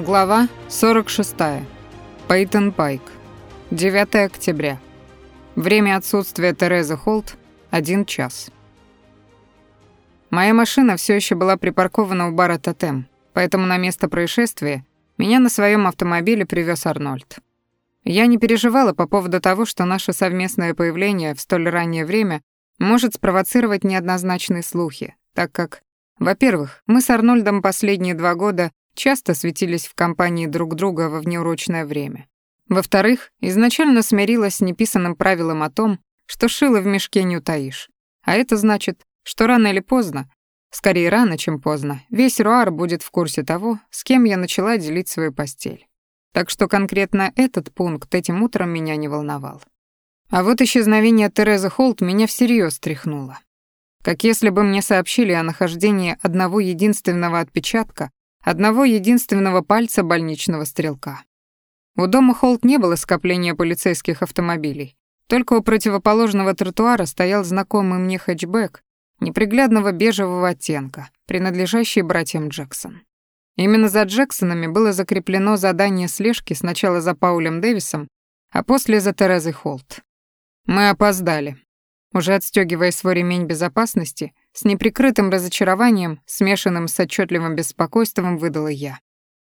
Глава 46. Пейтон Пайк. 9 октября. Время отсутствия Терезы Холт — 1 час. Моя машина все еще была припаркована у бара «Тотем», поэтому на место происшествия меня на своем автомобиле привез Арнольд. Я не переживала по поводу того, что наше совместное появление в столь раннее время может спровоцировать неоднозначные слухи, так как, во-первых, мы с Арнольдом последние два года часто светились в компании друг друга во внеурочное время. Во-вторых, изначально смирилась с неписанным правилом о том, что шило в мешке не утаишь. А это значит, что рано или поздно, скорее рано, чем поздно, весь Руар будет в курсе того, с кем я начала делить свою постель. Так что конкретно этот пункт этим утром меня не волновал. А вот исчезновение Терезы Холт меня всерьез тряхнуло. Как если бы мне сообщили о нахождении одного единственного отпечатка одного единственного пальца больничного стрелка. У дома Холт не было скопления полицейских автомобилей. Только у противоположного тротуара стоял знакомый мне хэтчбэк неприглядного бежевого оттенка, принадлежащий братьям Джексон. Именно за Джексонами было закреплено задание слежки сначала за Паулем Дэвисом, а после за Терезой Холт. Мы опоздали. Уже отстегивая свой ремень безопасности, с неприкрытым разочарованием, смешанным с отчетливым беспокойством, выдала я.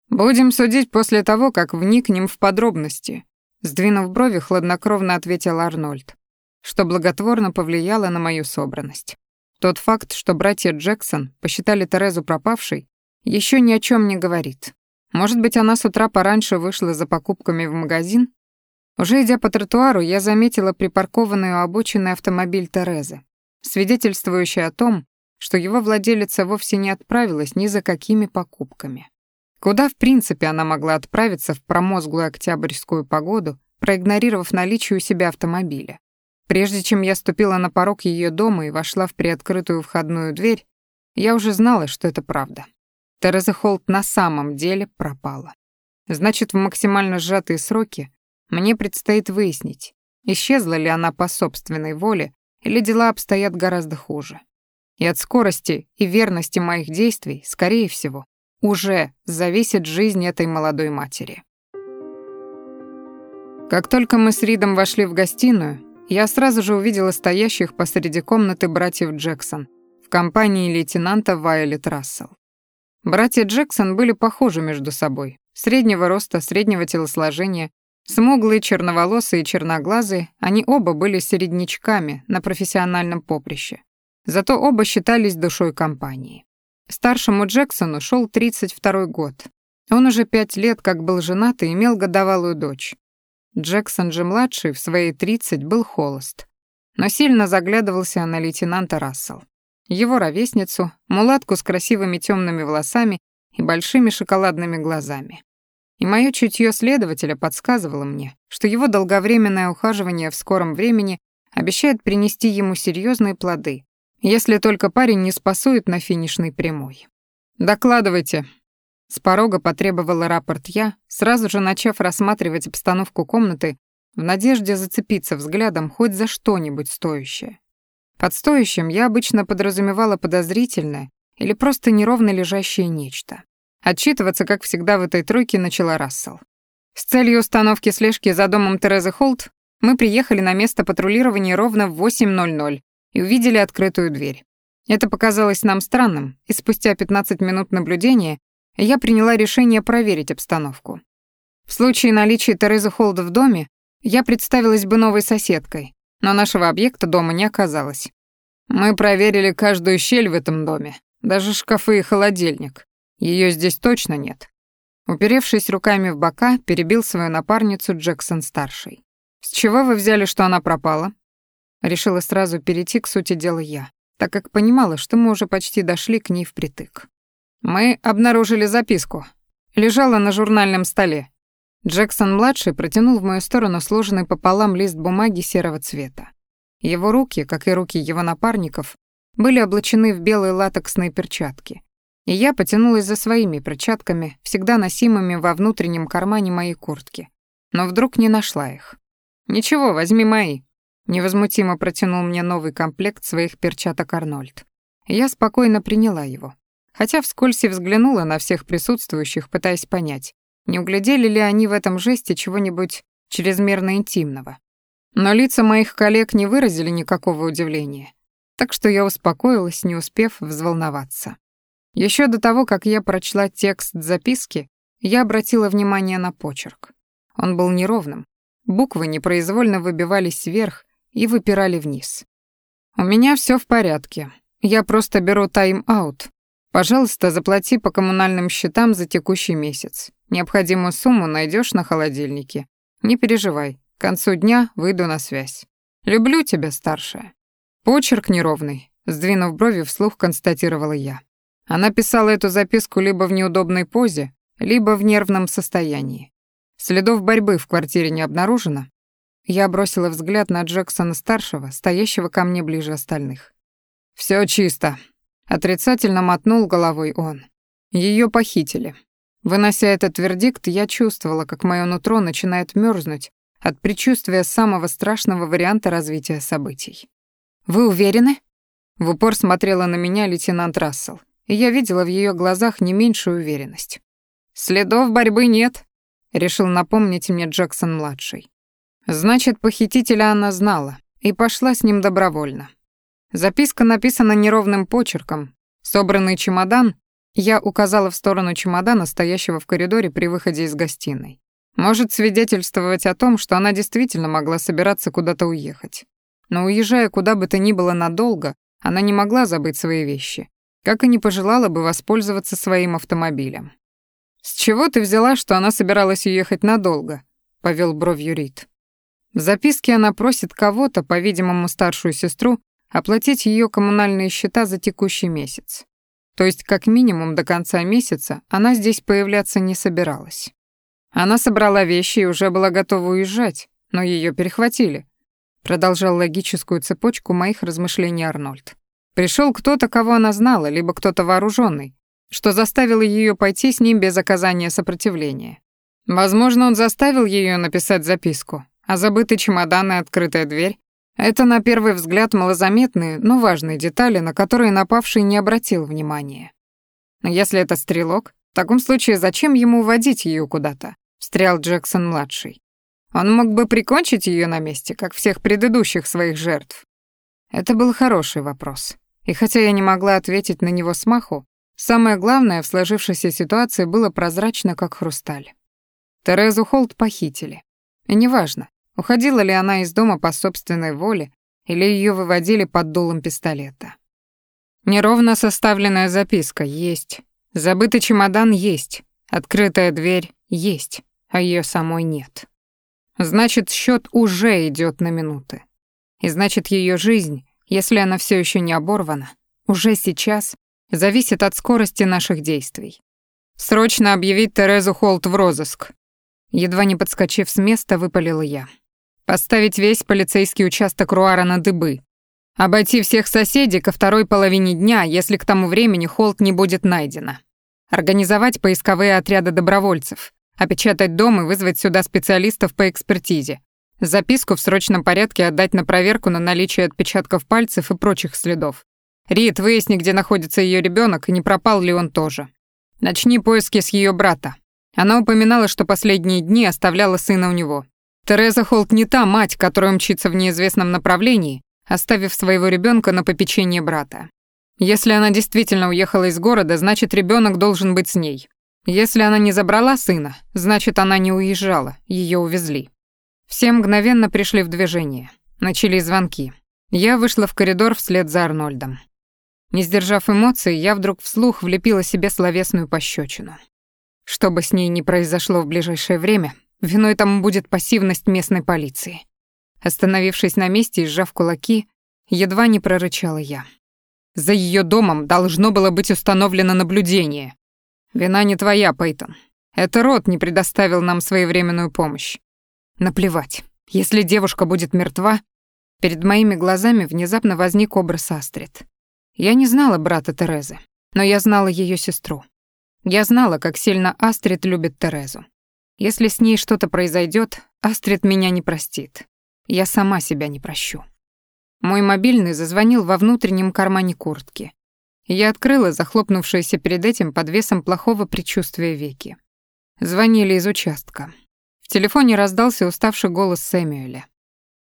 «Будем судить после того, как вникнем в подробности», сдвинув брови, хладнокровно ответил Арнольд, что благотворно повлияло на мою собранность. Тот факт, что братья Джексон посчитали Терезу пропавшей, еще ни о чем не говорит. Может быть, она с утра пораньше вышла за покупками в магазин? Уже идя по тротуару, я заметила припаркованную обочиной автомобиль Терезы свидетельствующий о том, что его владелица вовсе не отправилась ни за какими покупками. Куда, в принципе, она могла отправиться в промозглую октябрьскую погоду, проигнорировав наличие у себя автомобиля? Прежде чем я ступила на порог ее дома и вошла в приоткрытую входную дверь, я уже знала, что это правда. Тереза Холт на самом деле пропала. Значит, в максимально сжатые сроки мне предстоит выяснить, исчезла ли она по собственной воле или дела обстоят гораздо хуже. И от скорости и верности моих действий, скорее всего, уже зависит жизнь этой молодой матери. Как только мы с Ридом вошли в гостиную, я сразу же увидела стоящих посреди комнаты братьев Джексон в компании лейтенанта Вайолет Рассел. Братья Джексон были похожи между собой, среднего роста, среднего телосложения, Смуглые, черноволосые и черноглазые, они оба были середнячками на профессиональном поприще. Зато оба считались душой компании. Старшему Джексону шел 32 год. Он уже пять лет как был женат и имел годовалую дочь. Джексон же младший в свои 30 был холост, но сильно заглядывался на лейтенанта Рассел. Его ровесницу, мулатку с красивыми темными волосами и большими шоколадными глазами. И мое чутье следователя подсказывало мне, что его долговременное ухаживание в скором времени обещает принести ему серьезные плоды, если только парень не спасует на финишной прямой. «Докладывайте», — с порога потребовала рапорт я, сразу же начав рассматривать обстановку комнаты в надежде зацепиться взглядом хоть за что-нибудь стоящее. Под стоящим я обычно подразумевала подозрительное или просто неровно лежащее нечто. Отчитываться, как всегда, в этой тройке начала Рассел. С целью установки слежки за домом Терезы Холт мы приехали на место патрулирования ровно в 8.00 и увидели открытую дверь. Это показалось нам странным, и спустя 15 минут наблюдения я приняла решение проверить обстановку. В случае наличия Терезы Холд в доме я представилась бы новой соседкой, но нашего объекта дома не оказалось. Мы проверили каждую щель в этом доме, даже шкафы и холодильник. Ее здесь точно нет. Уперевшись руками в бока, перебил свою напарницу Джексон-старший. «С чего вы взяли, что она пропала?» Решила сразу перейти к сути дела я, так как понимала, что мы уже почти дошли к ней впритык. «Мы обнаружили записку. Лежала на журнальном столе». Джексон-младший протянул в мою сторону сложенный пополам лист бумаги серого цвета. Его руки, как и руки его напарников, были облачены в белые латексные перчатки, и я потянулась за своими перчатками, всегда носимыми во внутреннем кармане моей куртки. Но вдруг не нашла их. «Ничего, возьми мои», — невозмутимо протянул мне новый комплект своих перчаток Арнольд. Я спокойно приняла его. Хотя вскользь и взглянула на всех присутствующих, пытаясь понять, Не углядели ли они в этом жесте чего-нибудь чрезмерно интимного? Но лица моих коллег не выразили никакого удивления, так что я успокоилась, не успев взволноваться. Еще до того, как я прочла текст записки, я обратила внимание на почерк. Он был неровным, буквы непроизвольно выбивались вверх и выпирали вниз. «У меня все в порядке. Я просто беру тайм-аут. Пожалуйста, заплати по коммунальным счетам за текущий месяц. Необходимую сумму найдешь на холодильнике. Не переживай, к концу дня выйду на связь. Люблю тебя, старшая». Почерк неровный, сдвинув брови, вслух констатировала я. Она писала эту записку либо в неудобной позе, либо в нервном состоянии. Следов борьбы в квартире не обнаружено. Я бросила взгляд на Джексона-старшего, стоящего ко мне ближе остальных. Все чисто», — отрицательно мотнул головой он. Ее похитили. Вынося этот вердикт, я чувствовала, как мое нутро начинает мерзнуть от предчувствия самого страшного варианта развития событий. «Вы уверены?» В упор смотрела на меня лейтенант Рассел, и я видела в ее глазах не меньшую уверенность. «Следов борьбы нет», — решил напомнить мне Джексон-младший. Значит, похитителя она знала и пошла с ним добровольно. Записка написана неровным почерком. Собранный чемодан я указала в сторону чемодана, стоящего в коридоре при выходе из гостиной. Может свидетельствовать о том, что она действительно могла собираться куда-то уехать. Но уезжая куда бы то ни было надолго, она не могла забыть свои вещи, как и не пожелала бы воспользоваться своим автомобилем. «С чего ты взяла, что она собиралась уехать надолго?» — повел бровью Рид. В записке она просит кого-то, по-видимому, старшую сестру, оплатить ее коммунальные счета за текущий месяц. То есть, как минимум, до конца месяца она здесь появляться не собиралась. Она собрала вещи и уже была готова уезжать, но ее перехватили. Продолжал логическую цепочку моих размышлений Арнольд. Пришел кто-то, кого она знала, либо кто-то вооруженный, что заставило ее пойти с ним без оказания сопротивления. Возможно, он заставил ее написать записку, а забытый чемодан и открытая дверь — это, на первый взгляд, малозаметные, но важные детали, на которые напавший не обратил внимания. Но если это стрелок, в таком случае зачем ему уводить ее куда-то? Встрял Джексон-младший. Он мог бы прикончить ее на месте, как всех предыдущих своих жертв. Это был хороший вопрос. И хотя я не могла ответить на него смаху, Самое главное в сложившейся ситуации было прозрачно, как хрусталь. Терезу Холт похитили. И неважно, уходила ли она из дома по собственной воле или ее выводили под дулом пистолета. Неровно составленная записка есть, забытый чемодан есть, открытая дверь есть, а ее самой нет. Значит, счет уже идет на минуты. И значит, ее жизнь, если она все еще не оборвана, уже сейчас зависит от скорости наших действий. Срочно объявить Терезу Холт в розыск. Едва не подскочив с места, выпалила я. Поставить весь полицейский участок Руара на дыбы. Обойти всех соседей ко второй половине дня, если к тому времени Холт не будет найдена. Организовать поисковые отряды добровольцев. Опечатать дом и вызвать сюда специалистов по экспертизе. Записку в срочном порядке отдать на проверку на наличие отпечатков пальцев и прочих следов. Рит, выясни, где находится ее ребенок и не пропал ли он тоже. Начни поиски с ее брата. Она упоминала, что последние дни оставляла сына у него. Тереза Холт не та мать, которая мчится в неизвестном направлении, оставив своего ребенка на попечение брата. Если она действительно уехала из города, значит, ребенок должен быть с ней. Если она не забрала сына, значит, она не уезжала, ее увезли. Все мгновенно пришли в движение. Начались звонки. Я вышла в коридор вслед за Арнольдом. Не сдержав эмоций, я вдруг вслух влепила себе словесную пощечину. Что бы с ней ни произошло в ближайшее время, виной тому будет пассивность местной полиции. Остановившись на месте и сжав кулаки, едва не прорычала я. За ее домом должно было быть установлено наблюдение. Вина не твоя, Пейтон. Это род не предоставил нам своевременную помощь. Наплевать. Если девушка будет мертва, перед моими глазами внезапно возник образ Астрид. Я не знала брата Терезы, но я знала ее сестру. Я знала, как сильно Астрид любит Терезу. Если с ней что-то произойдет, Астрид меня не простит. Я сама себя не прощу. Мой мобильный зазвонил во внутреннем кармане куртки. Я открыла захлопнувшиеся перед этим под весом плохого предчувствия веки. Звонили из участка. В телефоне раздался уставший голос Сэмюэля.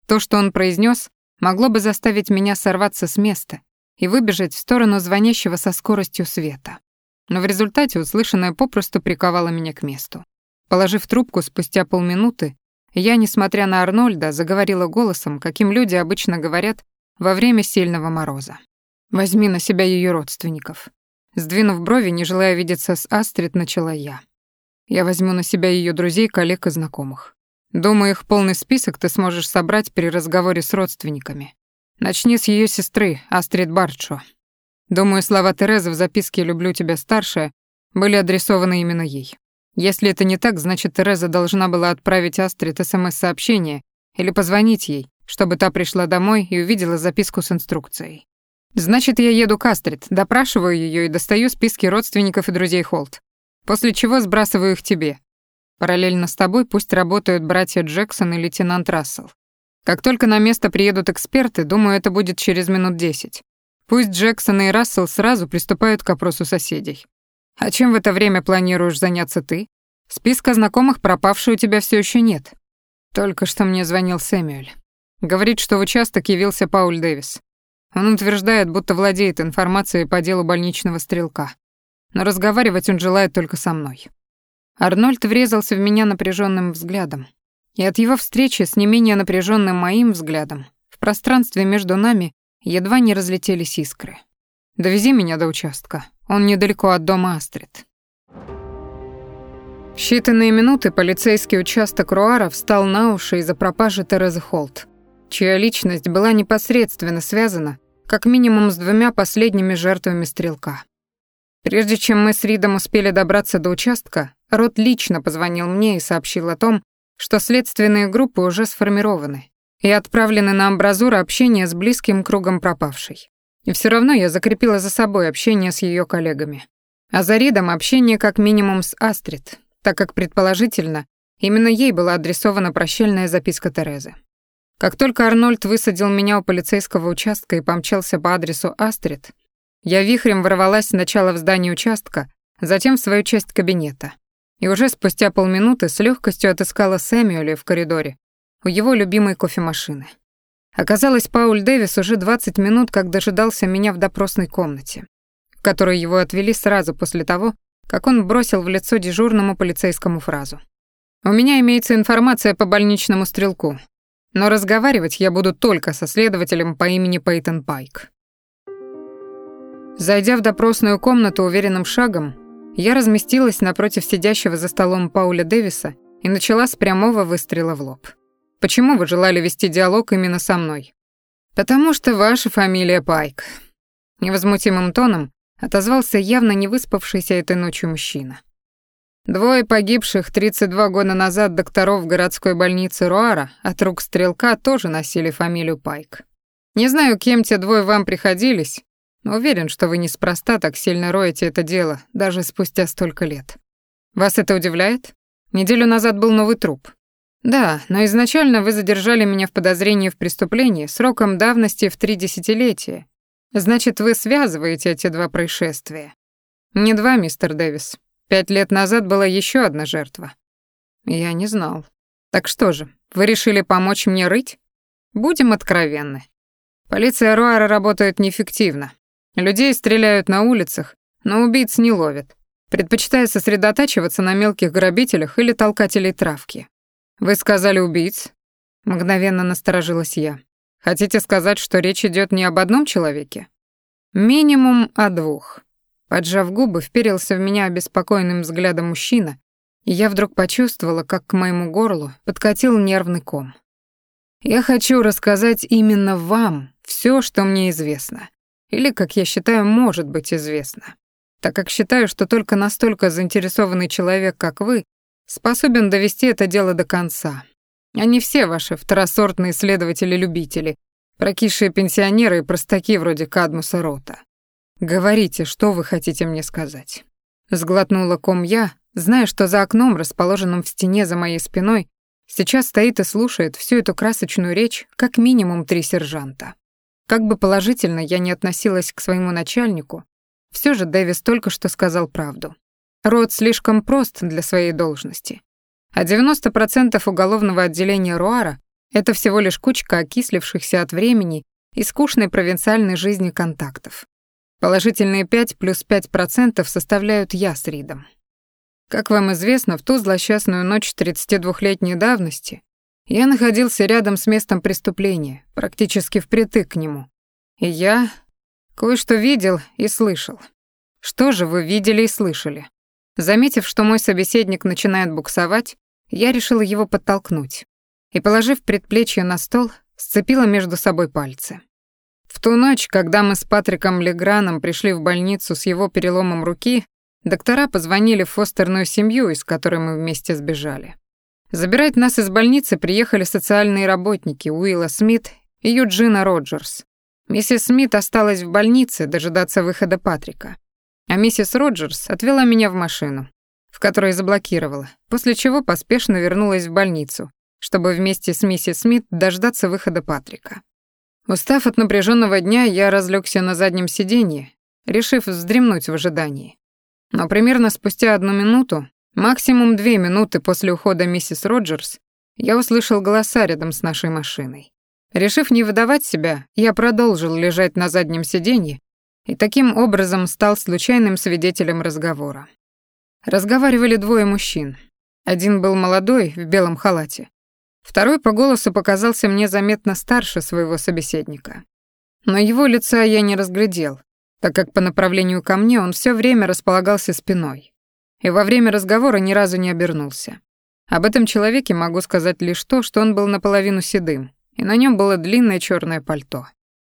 То, что он произнес, могло бы заставить меня сорваться с места и выбежать в сторону звонящего со скоростью света. Но в результате услышанное попросту приковало меня к месту. Положив трубку спустя полминуты, я, несмотря на Арнольда, заговорила голосом, каким люди обычно говорят во время сильного мороза. «Возьми на себя ее родственников». Сдвинув брови, не желая видеться с Астрид, начала я. «Я возьму на себя ее друзей, коллег и знакомых. Думаю, их полный список ты сможешь собрать при разговоре с родственниками. Начни с ее сестры, Астрид Барчо. Думаю, слова Терезы в записке «люблю тебя, старшая» были адресованы именно ей. Если это не так, значит, Тереза должна была отправить Астрид СМС-сообщение или позвонить ей, чтобы та пришла домой и увидела записку с инструкцией. Значит, я еду к Астрид, допрашиваю ее и достаю списки родственников и друзей Холт. После чего сбрасываю их тебе. Параллельно с тобой пусть работают братья Джексон и лейтенант Рассел. Как только на место приедут эксперты, думаю, это будет через минут десять. Пусть Джексон и Рассел сразу приступают к опросу соседей. А чем в это время планируешь заняться ты? Списка знакомых пропавшей у тебя все еще нет. Только что мне звонил Сэмюэль. Говорит, что в участок явился Пауль Дэвис. Он утверждает, будто владеет информацией по делу больничного стрелка. Но разговаривать он желает только со мной. Арнольд врезался в меня напряженным взглядом. И от его встречи с не менее напряженным моим взглядом в пространстве между нами едва не разлетелись искры. «Довези меня до участка. Он недалеко от дома Астрид». В считанные минуты полицейский участок Руара встал на уши из-за пропажи Терезы Холт, чья личность была непосредственно связана как минимум с двумя последними жертвами стрелка. Прежде чем мы с Ридом успели добраться до участка, Рот лично позвонил мне и сообщил о том, что следственные группы уже сформированы и отправлены на амбразуру общения с близким кругом пропавшей. И все равно я закрепила за собой общение с ее коллегами. А за Ридом общение как минимум с Астрид, так как, предположительно, именно ей была адресована прощальная записка Терезы. Как только Арнольд высадил меня у полицейского участка и помчался по адресу Астрид, я вихрем ворвалась сначала в здание участка, затем в свою часть кабинета. И уже спустя полминуты с легкостью отыскала Сэмюэля в коридоре у его любимой кофемашины. Оказалось, Пауль Дэвис уже 20 минут как дожидался меня в допросной комнате, в которой его отвели сразу после того, как он бросил в лицо дежурному полицейскому фразу. «У меня имеется информация по больничному стрелку, но разговаривать я буду только со следователем по имени Пейтон Пайк». Зайдя в допросную комнату уверенным шагом, я разместилась напротив сидящего за столом Пауля Дэвиса и начала с прямого выстрела в лоб. Почему вы желали вести диалог именно со мной? Потому что ваша фамилия Пайк. Невозмутимым тоном отозвался явно не выспавшийся этой ночью мужчина. Двое погибших 32 года назад докторов городской больницы Руара от рук стрелка тоже носили фамилию Пайк. Не знаю, кем те двое вам приходились, уверен, что вы неспроста так сильно роете это дело, даже спустя столько лет. Вас это удивляет? Неделю назад был новый труп. Да, но изначально вы задержали меня в подозрении в преступлении сроком давности в три десятилетия. Значит, вы связываете эти два происшествия. Не два, мистер Дэвис. Пять лет назад была еще одна жертва. Я не знал. Так что же, вы решили помочь мне рыть? Будем откровенны. Полиция Руара работает неэффективно. Людей стреляют на улицах, но убийц не ловят. Предпочитая сосредотачиваться на мелких грабителях или толкателей травки. «Вы сказали убийц?» Мгновенно насторожилась я. «Хотите сказать, что речь идет не об одном человеке?» «Минимум о двух». Поджав губы, вперился в меня обеспокоенным взглядом мужчина, и я вдруг почувствовала, как к моему горлу подкатил нервный ком. «Я хочу рассказать именно вам все, что мне известно. Или, как я считаю, может быть известно. Так как считаю, что только настолько заинтересованный человек, как вы, способен довести это дело до конца. А не все ваши второсортные следователи-любители, прокисшие пенсионеры и простаки вроде Кадмуса Рота. Говорите, что вы хотите мне сказать. Сглотнула ком я, зная, что за окном, расположенным в стене за моей спиной, сейчас стоит и слушает всю эту красочную речь как минимум три сержанта. Как бы положительно я не относилась к своему начальнику, все же Дэвис только что сказал правду. Род слишком прост для своей должности. А 90% уголовного отделения Руара — это всего лишь кучка окислившихся от времени и скучной провинциальной жизни контактов. Положительные 5 плюс 5% составляют я с Ридом. Как вам известно, в ту злосчастную ночь 32-летней давности я находился рядом с местом преступления, практически впритык к нему. И я кое-что видел и слышал. Что же вы видели и слышали? Заметив, что мой собеседник начинает буксовать, я решила его подтолкнуть и, положив предплечье на стол, сцепила между собой пальцы. В ту ночь, когда мы с Патриком Леграном пришли в больницу с его переломом руки, доктора позвонили в фостерную семью, из которой мы вместе сбежали. Забирать нас из больницы приехали социальные работники Уилла Смит и Юджина Роджерс. Миссис Смит осталась в больнице дожидаться выхода Патрика, а миссис Роджерс отвела меня в машину, в которой заблокировала, после чего поспешно вернулась в больницу, чтобы вместе с миссис Смит дождаться выхода Патрика. Устав от напряженного дня, я разлегся на заднем сиденье, решив вздремнуть в ожидании. Но примерно спустя одну минуту Максимум две минуты после ухода миссис Роджерс я услышал голоса рядом с нашей машиной. Решив не выдавать себя, я продолжил лежать на заднем сиденье и таким образом стал случайным свидетелем разговора. Разговаривали двое мужчин. Один был молодой, в белом халате. Второй по голосу показался мне заметно старше своего собеседника. Но его лица я не разглядел, так как по направлению ко мне он все время располагался спиной и во время разговора ни разу не обернулся. Об этом человеке могу сказать лишь то, что он был наполовину седым, и на нем было длинное черное пальто.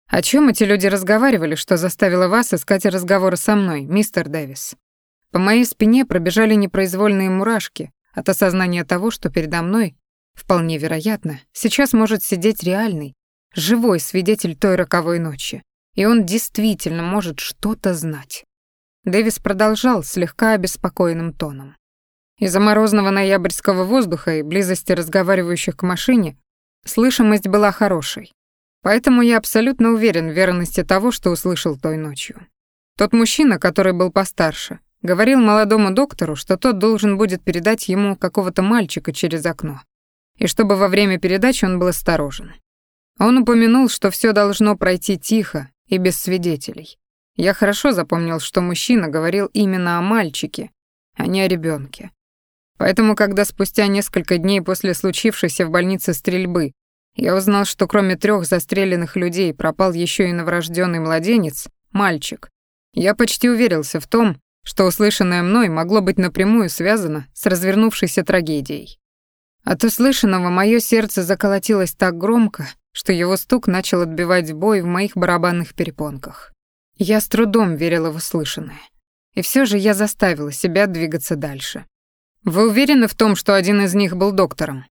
О чем эти люди разговаривали, что заставило вас искать разговоры со мной, мистер Дэвис? По моей спине пробежали непроизвольные мурашки от осознания того, что передо мной, вполне вероятно, сейчас может сидеть реальный, живой свидетель той роковой ночи, и он действительно может что-то знать. Дэвис продолжал слегка обеспокоенным тоном. Из-за морозного ноябрьского воздуха и близости разговаривающих к машине слышимость была хорошей. Поэтому я абсолютно уверен в верности того, что услышал той ночью. Тот мужчина, который был постарше, говорил молодому доктору, что тот должен будет передать ему какого-то мальчика через окно. И чтобы во время передачи он был осторожен. Он упомянул, что все должно пройти тихо и без свидетелей. Я хорошо запомнил, что мужчина говорил именно о мальчике, а не о ребенке. Поэтому, когда спустя несколько дней после случившейся в больнице стрельбы я узнал, что кроме трех застреленных людей пропал еще и новорожденный младенец, мальчик, я почти уверился в том, что услышанное мной могло быть напрямую связано с развернувшейся трагедией. От услышанного мое сердце заколотилось так громко, что его стук начал отбивать бой в моих барабанных перепонках. Я с трудом верила в услышанное. И все же я заставила себя двигаться дальше. Вы уверены в том, что один из них был доктором?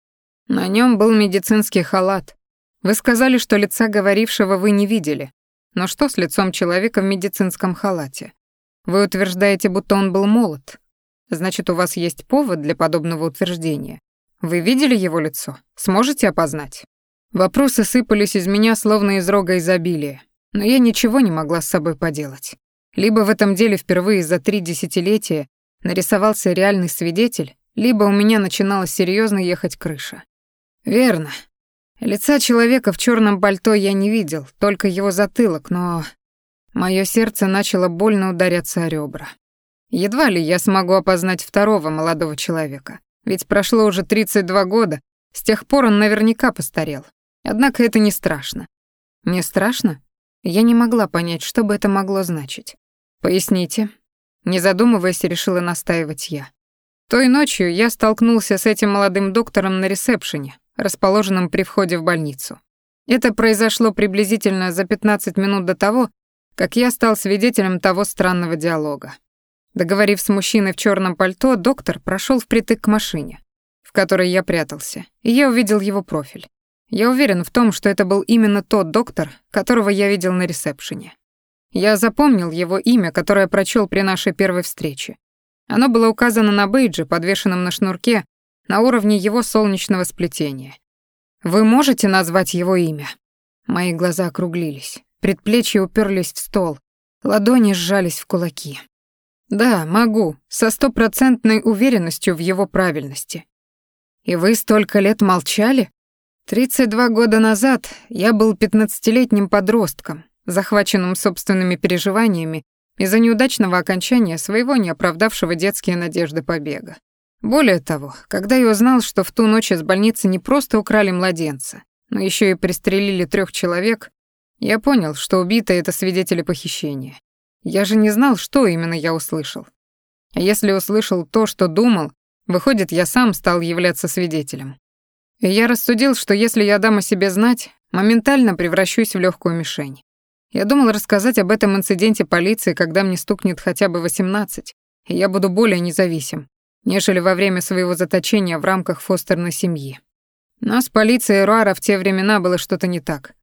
На нем был медицинский халат. Вы сказали, что лица говорившего вы не видели. Но что с лицом человека в медицинском халате? Вы утверждаете, будто он был молод. Значит, у вас есть повод для подобного утверждения. Вы видели его лицо? Сможете опознать? Вопросы сыпались из меня, словно из рога изобилия. Но я ничего не могла с собой поделать. Либо в этом деле впервые за три десятилетия нарисовался реальный свидетель, либо у меня начинала серьезно ехать крыша. Верно. Лица человека в черном пальто я не видел, только его затылок, но мое сердце начало больно ударяться о ребра. Едва ли я смогу опознать второго молодого человека, ведь прошло уже 32 года, с тех пор он наверняка постарел. Однако это не страшно. Не страшно? Я не могла понять, что бы это могло значить. «Поясните». Не задумываясь, решила настаивать я. Той ночью я столкнулся с этим молодым доктором на ресепшене, расположенном при входе в больницу. Это произошло приблизительно за 15 минут до того, как я стал свидетелем того странного диалога. Договорив с мужчиной в черном пальто, доктор прошел впритык к машине, в которой я прятался, и я увидел его профиль. Я уверен в том, что это был именно тот доктор, которого я видел на ресепшене. Я запомнил его имя, которое прочел при нашей первой встрече. Оно было указано на бейдже, подвешенном на шнурке, на уровне его солнечного сплетения. Вы можете назвать его имя? Мои глаза округлились, предплечья уперлись в стол, ладони сжались в кулаки. Да, могу, со стопроцентной уверенностью в его правильности. И вы столько лет молчали? 32 года назад я был пятнадцатилетним подростком, захваченным собственными переживаниями из-за неудачного окончания своего неоправдавшего детские надежды побега. Более того, когда я узнал, что в ту ночь из больницы не просто украли младенца, но еще и пристрелили трех человек, я понял, что убитые — это свидетели похищения. Я же не знал, что именно я услышал. А если услышал то, что думал, выходит, я сам стал являться свидетелем. И я рассудил, что если я дам о себе знать, моментально превращусь в легкую мишень. Я думал рассказать об этом инциденте полиции, когда мне стукнет хотя бы 18, и я буду более независим, нежели во время своего заточения в рамках фостерной семьи. Но с полицией Руара в те времена было что-то не так.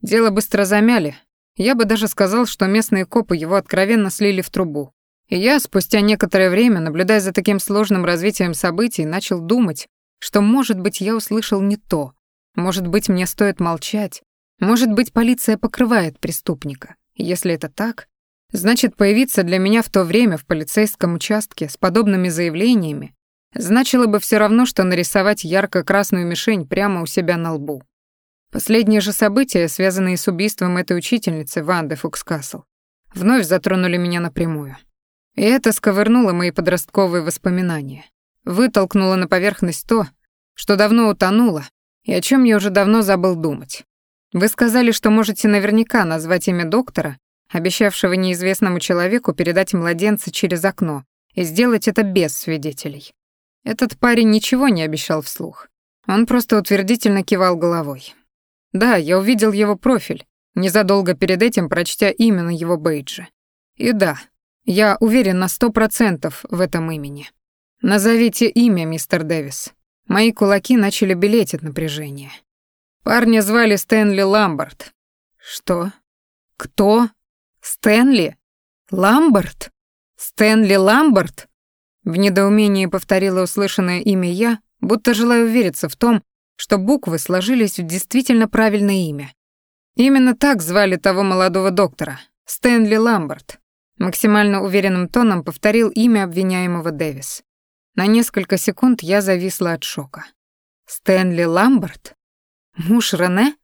Дело быстро замяли. Я бы даже сказал, что местные копы его откровенно слили в трубу. И я, спустя некоторое время, наблюдая за таким сложным развитием событий, начал думать, что, может быть, я услышал не то. Может быть, мне стоит молчать. Может быть, полиция покрывает преступника. Если это так, значит, появиться для меня в то время в полицейском участке с подобными заявлениями значило бы все равно, что нарисовать ярко-красную мишень прямо у себя на лбу. Последние же события, связанные с убийством этой учительницы Ванды Фукскасл, вновь затронули меня напрямую. И это сковырнуло мои подростковые воспоминания вытолкнула на поверхность то, что давно утонуло и о чем я уже давно забыл думать. Вы сказали, что можете наверняка назвать имя доктора, обещавшего неизвестному человеку передать младенца через окно и сделать это без свидетелей. Этот парень ничего не обещал вслух. Он просто утвердительно кивал головой. Да, я увидел его профиль, незадолго перед этим прочтя именно его бейджа. И да, я уверен на сто процентов в этом имени. «Назовите имя, мистер Дэвис». Мои кулаки начали белеть от напряжения. Парня звали Стэнли Ламбард. «Что? Кто? Стэнли? Ламбард? Стэнли Ламбард?» В недоумении повторила услышанное имя я, будто желая увериться в том, что буквы сложились в действительно правильное имя. Именно так звали того молодого доктора, Стэнли Ламбард. Максимально уверенным тоном повторил имя обвиняемого Дэвис. На несколько секунд я зависла от шока. Стэнли Ламберт? Муж Рене?